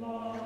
Lord.